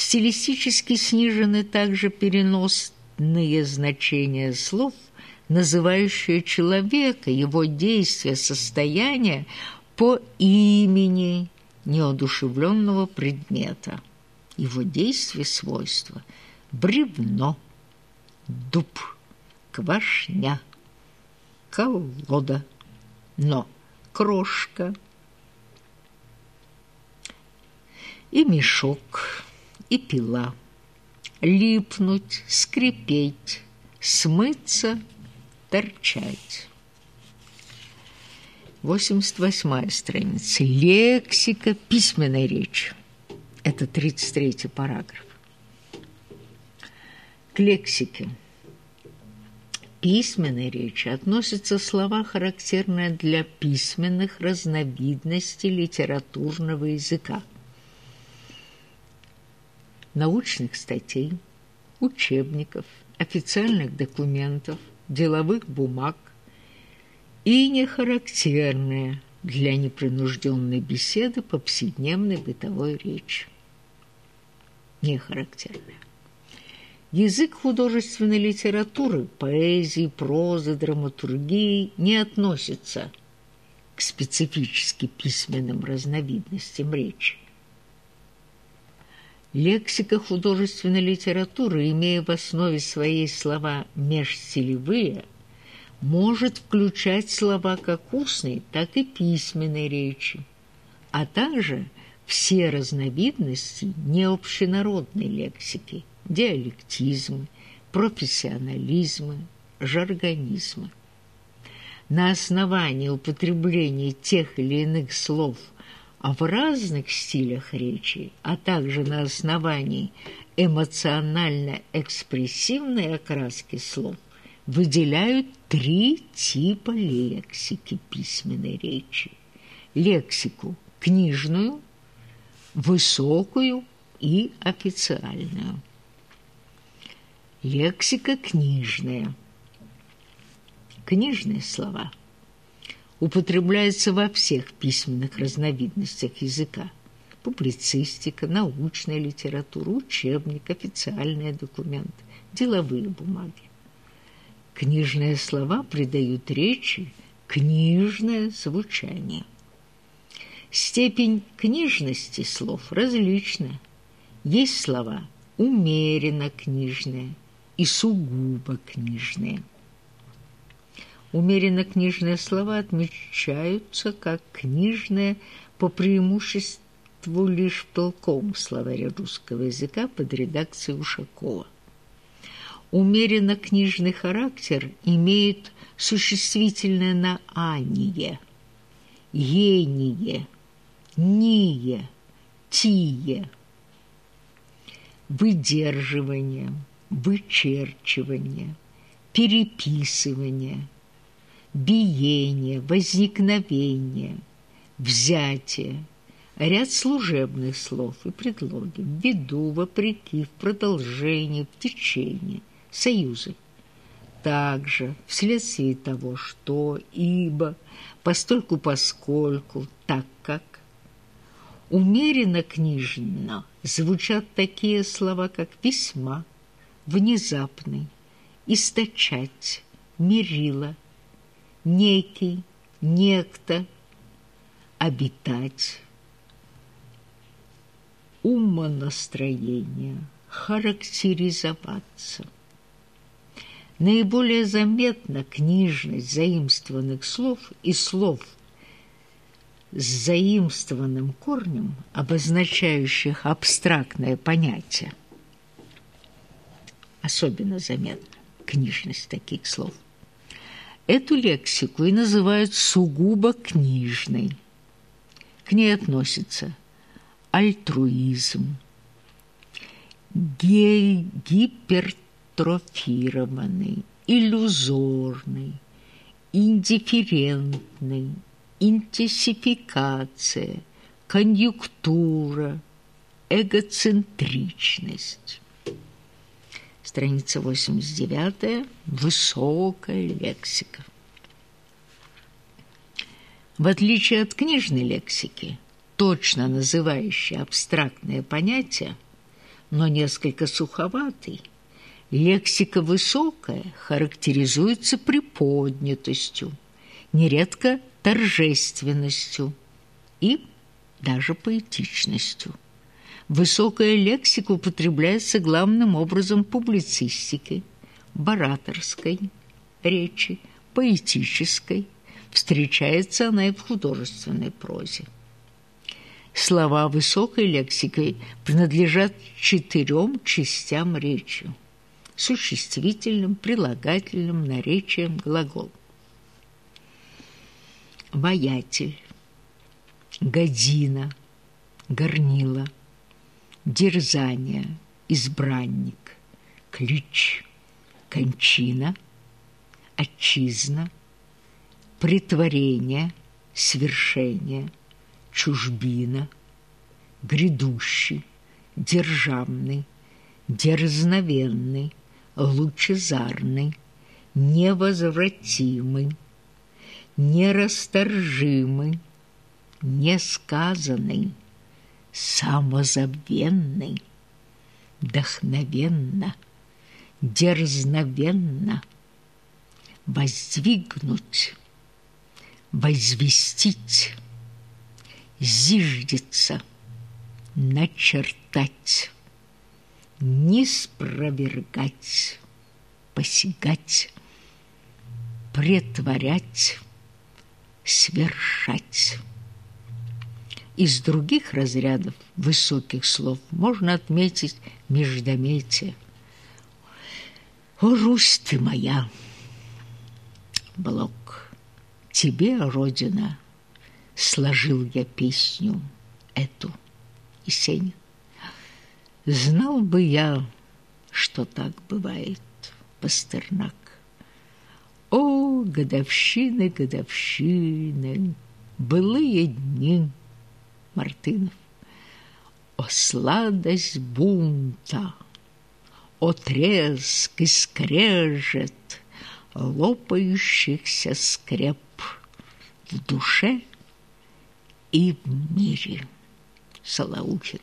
Стилистически снижены также переносные значения слов, называющие человека, его действия, состояние по имени неодушевленного предмета, его действия, свойства – бревно, дуб, квашня, колода, но крошка и мешок, и пила, липнуть, скрипеть, смыться, торчать. 88 страница. Лексика письменной речи. Это 33 параграф. К лексике письменной речи относятся слова, характерные для письменных разновидностей литературного языка, научных статей, учебников, официальных документов, деловых бумаг и нехарактерные для непринужденной беседы повседневной бытовой речи. Нехарактерные. Язык художественной литературы, поэзии, прозы, драматургии не относится к специфически письменным разновидностям речи. Лексика художественной литературы, имея в основе своей слова межстилевые, может включать слова как устной, так и письменной речи, а также все разновидности необщенародной лексики – диалектизмы, профессионализмы, жаргонизмы. На основании употребления тех или иных слов в разных стилях речи, а также на основании эмоционально-экспрессивной окраски слов выделяют три типа лексики письменной речи. Лексику книжную, высокую и официальную. Лексика книжная. Книжные слова употребляются во всех письменных разновидностях языка. Публицистика, научная литература, учебник, официальные документы, деловые бумаги. Книжные слова придают речи книжное звучание. Степень книжности слов различна. Есть слова умеренно книжные, и сугубо книжные. Умеренно книжные слова отмечаются как книжные по преимуществу лишь в толковом словаре русского языка под редакцией Ушакова. Умеренно книжный характер имеет существительное на «ание», «ение», «ние», «тие», выдерживание – вычерчивание, переписывание, биение, возникновение, взятие, ряд служебных слов и предлоги, ввиду, вопреки, в продолжении, в течение, союзы. Также вследствие того, что, ибо, постольку, поскольку, так как, умеренно книжно звучат такие слова, как «письма», внезапный, источать, мерила, некий, некто, обитать, умонастроение, характеризоваться. Наиболее заметна книжность заимствованных слов и слов с заимствованным корнем, обозначающих абстрактное понятие особенно заметна книжность таких слов. Эту лексику и называют сугубо книжной. К ней относятся альтруизм, гипертрофированный, иллюзорный, индифферентный, интенсификация, конъюнктура, эгоцентричность. Страница 89. Высокая лексика. В отличие от книжной лексики, точно называющей абстрактные понятия, но несколько суховатый. Лексика высокая характеризуется приподнятостью, нередко торжественностью и даже поэтичностью. Высокая лексика употребляется главным образом публицистики, бараторской речи, поэтической. Встречается она и в художественной прозе. Слова высокой лексикой принадлежат четырем частям речи – существительным, прилагательным, наречием, глагол. Воятель, година, горнила, дерзание, избранник, ключ, кончина, отчизна, притворение, свершение – чужбина, грядущий, державный, дерзновенный, лучезарный, невозвратимый, нерасторжимый, несказанный, самозабвенный, вдохновенно, дерзновенно, воздвигнуть, возвестить, зиждется, начертать, не спровергать, посягать, претворять, свершать. Из других разрядов высоких слов можно отметить междометие. «О, Русь ты моя!» Блок. «Тебе, Родина!» сложил я песню эту, Есенин. Знал бы я, что так бывает, Пастернак. О, годовщины, годовщины, былые дни, Мартынов. О, сладость бунта, о треск и скрежет лопающихся скреп в душе — и в мире. Солоухин.